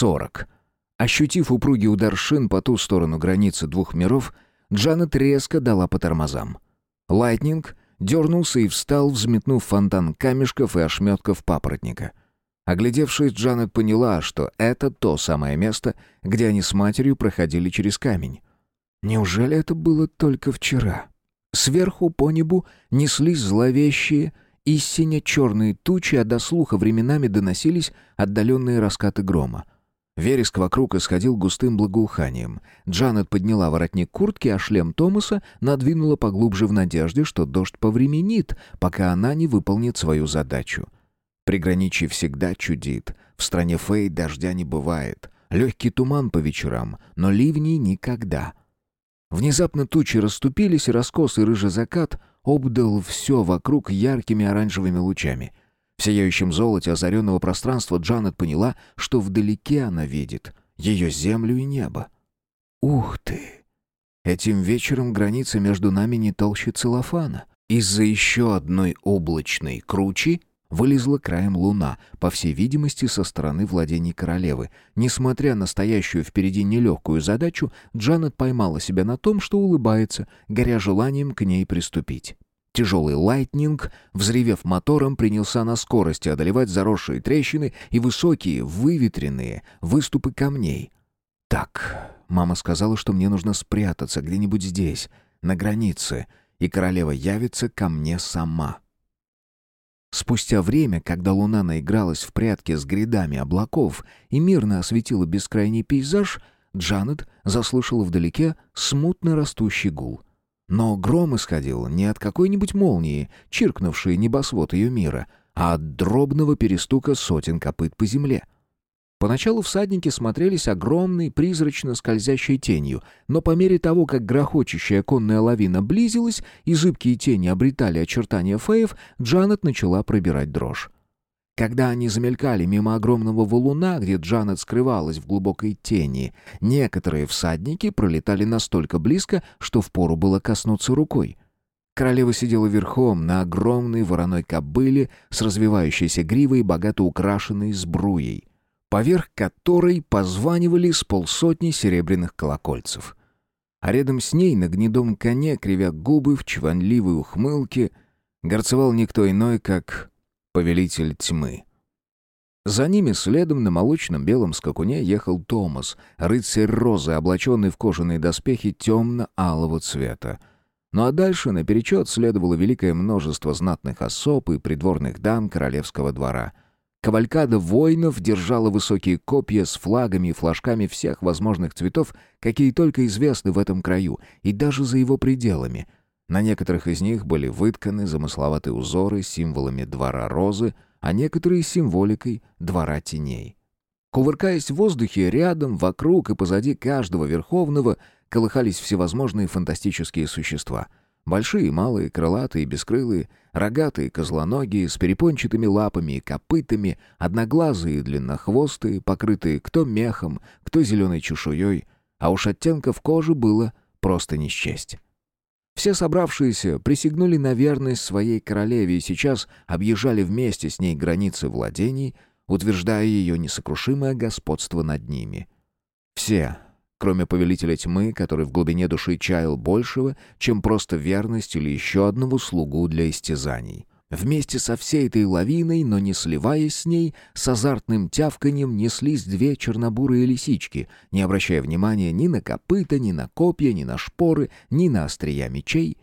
сорок. Ощутив упругий удар шин по ту сторону границы двух миров, Джанет резко дала по тормозам. Лайтнинг дернулся и встал, взметнув фонтан камешков и ошметков папоротника. Оглядевшись, Джанет поняла, что это то самое место, где они с матерью проходили через камень. Неужели это было только вчера? Сверху по небу неслись зловещие, истинно черные тучи, а до слуха временами доносились отдаленные раскаты грома. Вереск вокруг исходил густым благоуханием. Джанет подняла воротник куртки, а шлем Томаса надвинула поглубже в надежде, что дождь повременит, пока она не выполнит свою задачу. Приграничье всегда чудит. В стране Фей дождя не бывает. Легкий туман по вечерам, но ливней никогда. Внезапно тучи расступились, и раскосый рыжий закат обдал все вокруг яркими оранжевыми лучами. В сияющем золоте озаренного пространства Джанет поняла, что вдалеке она видит ее землю и небо. «Ух ты! Этим вечером граница между нами не толще целлофана. Из-за еще одной облачной кручи вылезла краем луна, по всей видимости, со стороны владений королевы. Несмотря на стоящую впереди нелегкую задачу, Джанет поймала себя на том, что улыбается, горя желанием к ней приступить. Тяжелый лайтнинг, взревев мотором, принялся на скорости одолевать заросшие трещины и высокие, выветренные выступы камней. «Так, мама сказала, что мне нужно спрятаться где-нибудь здесь, на границе, и королева явится ко мне сама». Спустя время, когда луна наигралась в прятки с грядами облаков и мирно осветила бескрайний пейзаж, Джанет заслышала вдалеке смутно растущий гул — но гром исходил не от какой-нибудь молнии, чиркнувшей небосвод ее мира, а от дробного перестука сотен копыт по земле. Поначалу всадники смотрелись огромной, призрачно скользящей тенью, но по мере того, как грохочущая конная лавина близилась и зыбкие тени обретали очертания феев, Джанет начала пробирать дрожь. Когда они замелькали мимо огромного валуна, где Джанет скрывалась в глубокой тени, некоторые всадники пролетали настолько близко, что впору было коснуться рукой. Королева сидела верхом на огромной вороной кобыле с развивающейся гривой, богато украшенной сбруей, поверх которой позванивали с полсотни серебряных колокольцев. А рядом с ней на гнедом коне, кривя губы в чванливой ухмылке, горцевал никто иной, как повелитель тьмы. За ними следом на молочном белом скакуне ехал Томас, рыцарь розы, облаченный в кожаные доспехи темно-алого цвета. Ну а дальше наперечет следовало великое множество знатных особ и придворных дам королевского двора. Кавалькада воинов держала высокие копья с флагами и флажками всех возможных цветов, какие только известны в этом краю, и даже за его пределами — на некоторых из них были вытканы замысловатые узоры с символами двора розы, а некоторые с символикой двора теней. Кувыркаясь в воздухе, рядом, вокруг и позади каждого верховного колыхались всевозможные фантастические существа. Большие, малые, крылатые, бескрылые, рогатые, козлоногие, с перепончатыми лапами и копытами, одноглазые длиннохвостые, покрытые кто мехом, кто зеленой чешуей, а уж оттенков кожи было просто не счесть. Все собравшиеся присягнули на верность своей королеве и сейчас объезжали вместе с ней границы владений, утверждая ее несокрушимое господство над ними. Все, кроме повелителя тьмы, который в глубине души чаял большего, чем просто верность или еще одного слугу для истязаний. Вместе со всей этой лавиной, но не сливаясь с ней, с азартным тявканьем неслись две чернобурые лисички, не обращая внимания ни на копыта, ни на копья, ни на шпоры, ни на острия мечей.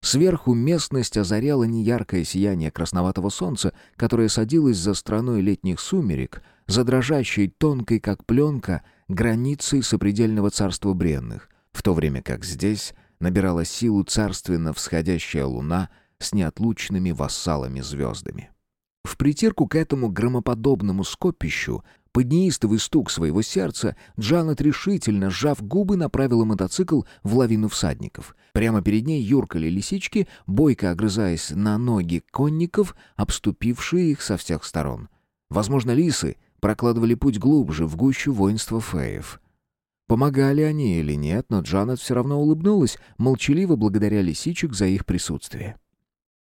Сверху местность озаряла неяркое сияние красноватого солнца, которое садилось за страной летних сумерек, за дрожащей тонкой, как пленка, границей сопредельного царства бренных, в то время как здесь набирала силу царственно всходящая луна — с неотлучными вассалами-звездами. В притирку к этому громоподобному скопищу, под неистовый стук своего сердца, Джанет решительно, сжав губы, направила мотоцикл в лавину всадников. Прямо перед ней юркали лисички, бойко огрызаясь на ноги конников, обступившие их со всех сторон. Возможно, лисы прокладывали путь глубже, в гущу воинства феев. Помогали они или нет, но Джанет все равно улыбнулась, молчаливо благодаря лисичек за их присутствие.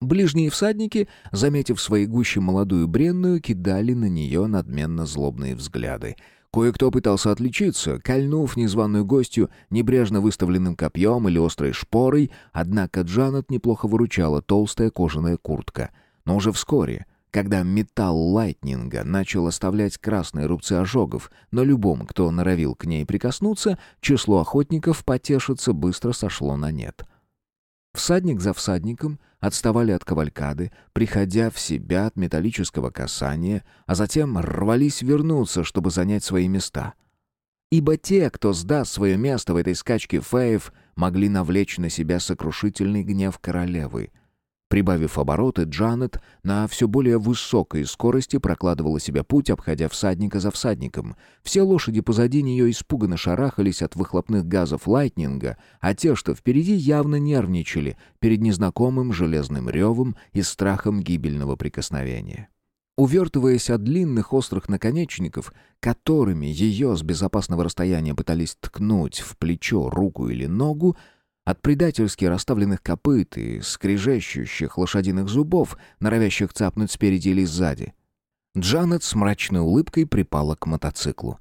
Ближние всадники, заметив своей гуще молодую бренную, кидали на нее надменно злобные взгляды. Кое-кто пытался отличиться, кольнув незваную гостью небрежно выставленным копьем или острой шпорой, однако Джанет неплохо выручала толстая кожаная куртка. Но уже вскоре, когда металл лайтнинга начал оставлять красные рубцы ожогов, но любому, кто норовил к ней прикоснуться, число охотников потешиться быстро сошло на нет. Всадник за всадником отставали от кавалькады, приходя в себя от металлического касания, а затем рвались вернуться, чтобы занять свои места. Ибо те, кто сдаст свое место в этой скачке феев, могли навлечь на себя сокрушительный гнев королевы — Прибавив обороты, Джанет на все более высокой скорости прокладывала себе путь, обходя всадника за всадником. Все лошади позади нее испуганно шарахались от выхлопных газов лайтнинга, а те, что впереди, явно нервничали перед незнакомым железным ревом и страхом гибельного прикосновения. Увертываясь от длинных острых наконечников, которыми ее с безопасного расстояния пытались ткнуть в плечо, руку или ногу, от предательски расставленных копыт и скрежещущих лошадиных зубов, норовящих цапнуть спереди или сзади. Джанет с мрачной улыбкой припала к мотоциклу.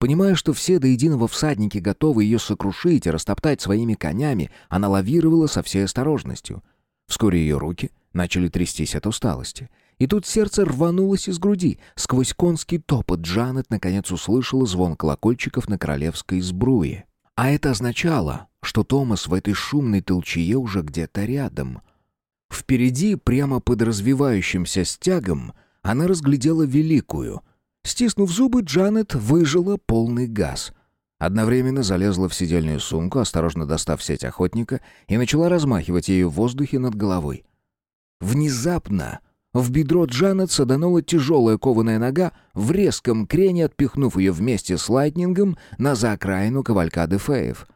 Понимая, что все до единого всадники готовы ее сокрушить и растоптать своими конями, она лавировала со всей осторожностью. Вскоре ее руки начали трястись от усталости. И тут сердце рванулось из груди. Сквозь конский топот Джанет наконец услышала звон колокольчиков на королевской сбруе. А это означало, что Томас в этой шумной толчее уже где-то рядом. Впереди, прямо под развивающимся стягом, она разглядела великую. Стиснув зубы, Джанет выжила полный газ. Одновременно залезла в сидельную сумку, осторожно достав сеть охотника, и начала размахивать ею в воздухе над головой. Внезапно в бедро Джанет саданула тяжелая кованая нога, в резком крене отпихнув ее вместе с Лайтнингом на за окраину кавалькады феев.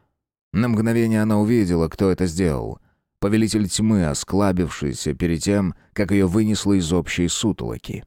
На мгновение она увидела, кто это сделал. Повелитель тьмы, осклабившийся перед тем, как ее вынесло из общей сутолоки.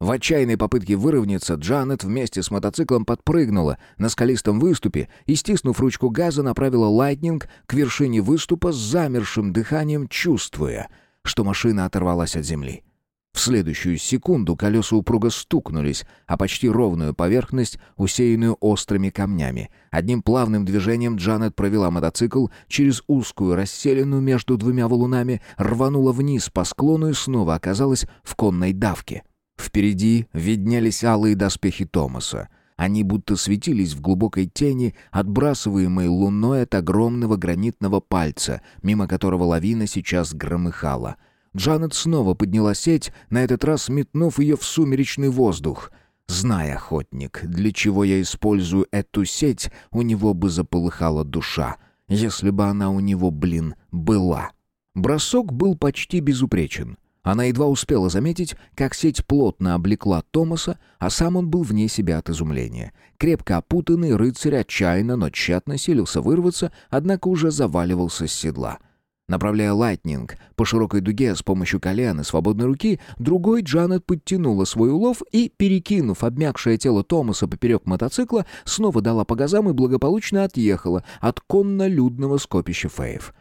В отчаянной попытке выровняться, Джанет вместе с мотоциклом подпрыгнула на скалистом выступе и, стиснув ручку газа, направила Лайтнинг к вершине выступа с замершим дыханием, чувствуя, что машина оторвалась от земли. В следующую секунду колеса упруго стукнулись, а почти ровную поверхность, усеянную острыми камнями. Одним плавным движением Джанет провела мотоцикл через узкую расселину между двумя валунами, рванула вниз по склону и снова оказалась в конной давке. Впереди виднелись алые доспехи Томаса. Они будто светились в глубокой тени, отбрасываемой луной от огромного гранитного пальца, мимо которого лавина сейчас громыхала — Джанет снова подняла сеть, на этот раз метнув ее в сумеречный воздух. Зная, охотник, для чего я использую эту сеть, у него бы заполыхала душа, если бы она у него, блин, была. Бросок был почти безупречен. Она едва успела заметить, как сеть плотно облекла Томаса, а сам он был вне себя от изумления. Крепко опутанный рыцарь отчаянно, но тщетно силился вырваться, однако уже заваливался с седла — Направляя лайтнинг по широкой дуге с помощью колена и свободной руки, другой Джанет подтянула свой улов и, перекинув обмякшее тело Томаса поперек мотоцикла, снова дала по газам и благополучно отъехала от конно-людного скопища феев.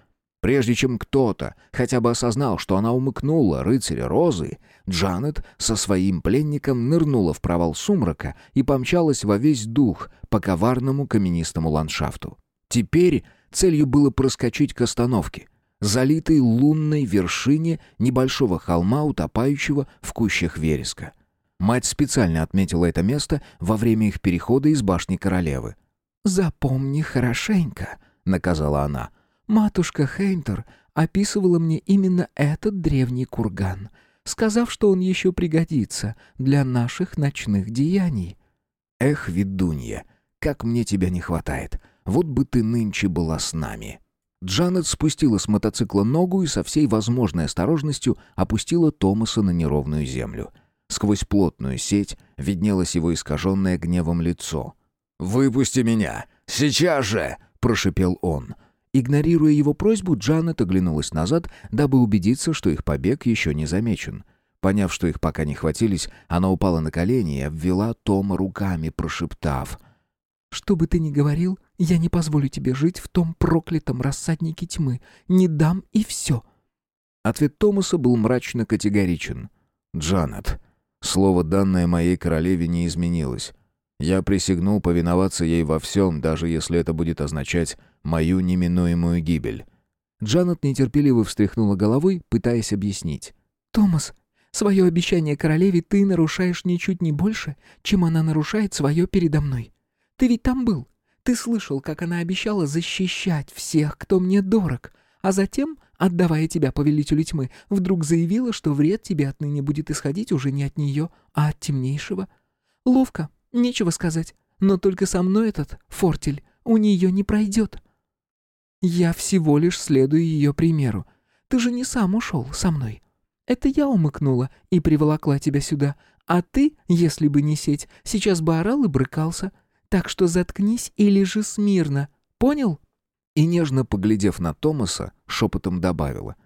Прежде чем кто-то хотя бы осознал, что она умыкнула рыцаря Розы, Джанет со своим пленником нырнула в провал сумрака и помчалась во весь дух по коварному каменистому ландшафту. Теперь целью было проскочить к остановке, залитой лунной вершине небольшого холма, утопающего в кущах вереска. Мать специально отметила это место во время их перехода из башни королевы. «Запомни хорошенько», — наказала она. «Матушка Хейнтер описывала мне именно этот древний курган, сказав, что он еще пригодится для наших ночных деяний». «Эх, ведунья, как мне тебя не хватает! Вот бы ты нынче была с нами!» Джанет спустила с мотоцикла ногу и со всей возможной осторожностью опустила Томаса на неровную землю. Сквозь плотную сеть виднелось его искаженное гневом лицо. «Выпусти меня! Сейчас же!» — прошипел он. Игнорируя его просьбу, Джанет оглянулась назад, дабы убедиться, что их побег еще не замечен. Поняв, что их пока не хватились, она упала на колени и обвела Тома руками, прошептав — что бы ты ни говорил, я не позволю тебе жить в том проклятом рассаднике тьмы. Не дам и все». Ответ Томаса был мрачно категоричен. «Джанет, слово, данное моей королеве, не изменилось. Я присягнул повиноваться ей во всем, даже если это будет означать мою неминуемую гибель. Джанет нетерпеливо встряхнула головой, пытаясь объяснить. «Томас, свое обещание королеве ты нарушаешь ничуть не больше, чем она нарушает свое передо мной. Ты ведь там был. Ты слышал, как она обещала защищать всех, кто мне дорог, а затем, отдавая тебя повелителю тьмы, вдруг заявила, что вред тебе отныне будет исходить уже не от нее, а от темнейшего. Ловко, нечего сказать, но только со мной этот фортель у нее не пройдет». Я всего лишь следую ее примеру. Ты же не сам ушел со мной. Это я умыкнула и приволокла тебя сюда, а ты, если бы не сеть, сейчас бы орал и брыкался. Так что заткнись и лежи смирно. Понял?» И нежно поглядев на Томаса, шепотом добавила.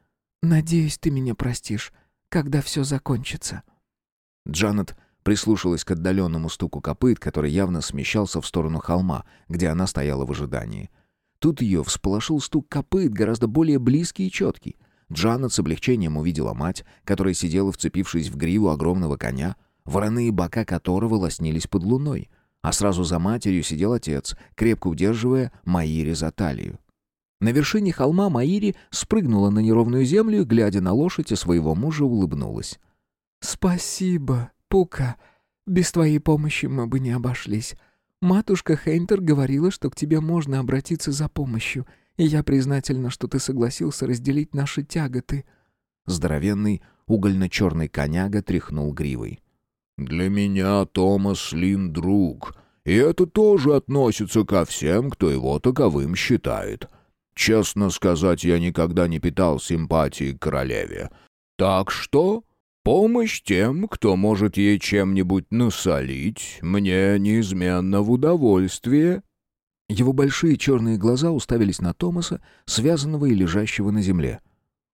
«Надеюсь, ты меня простишь, когда все закончится». Джанет прислушалась к отдаленному стуку копыт, который явно смещался в сторону холма, где она стояла в ожидании. Тут ее всполошил стук копыт, гораздо более близкий и четкий. Джанет с облегчением увидела мать, которая сидела, вцепившись в гриву огромного коня, вороные бока которого лоснились под луной, а сразу за матерью сидел отец, крепко удерживая Маири за талию. На вершине холма Маири спрыгнула на неровную землю и, глядя на лошадь и своего мужа, улыбнулась. «Спасибо, Пука. Без твоей помощи мы бы не обошлись. Матушка Хейнтер говорила, что к тебе можно обратиться за помощью, и я признательна, что ты согласился разделить наши тяготы». Здоровенный угольно-черный коняга тряхнул гривой. «Для меня Томас Лин друг, и это тоже относится ко всем, кто его таковым считает. Честно сказать, я никогда не питал симпатии к королеве. Так что Помощь тем, кто может ей чем-нибудь насолить, мне неизменно в удовольствие». Его большие черные глаза уставились на Томаса, связанного и лежащего на земле.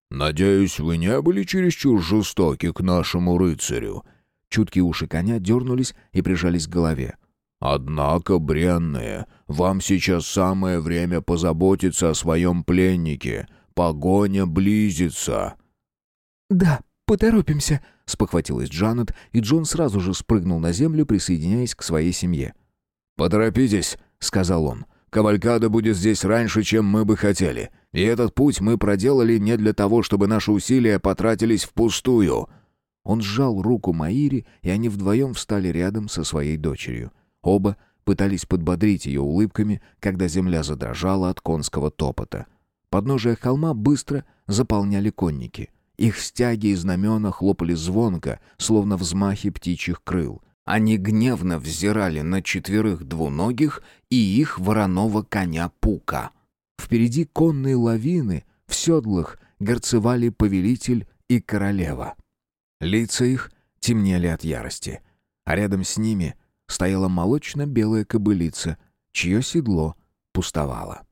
«Надеюсь, вы не были чересчур жестоки к нашему рыцарю?» Чуткие уши коня дернулись и прижались к голове. «Однако, бренные, вам сейчас самое время позаботиться о своем пленнике. Погоня близится». «Да», «Поторопимся», — спохватилась Джанет, и Джон сразу же спрыгнул на землю, присоединяясь к своей семье. «Поторопитесь», — сказал он. «Кавалькада будет здесь раньше, чем мы бы хотели. И этот путь мы проделали не для того, чтобы наши усилия потратились впустую». Он сжал руку Маири, и они вдвоем встали рядом со своей дочерью. Оба пытались подбодрить ее улыбками, когда земля задрожала от конского топота. Подножие холма быстро заполняли конники — их стяги и знамена хлопали звонко, словно взмахи птичьих крыл. Они гневно взирали на четверых двуногих и их вороного коня Пука. Впереди конные лавины, в седлах горцевали повелитель и королева. Лица их темнели от ярости, а рядом с ними стояла молочно-белая кобылица, чье седло пустовало.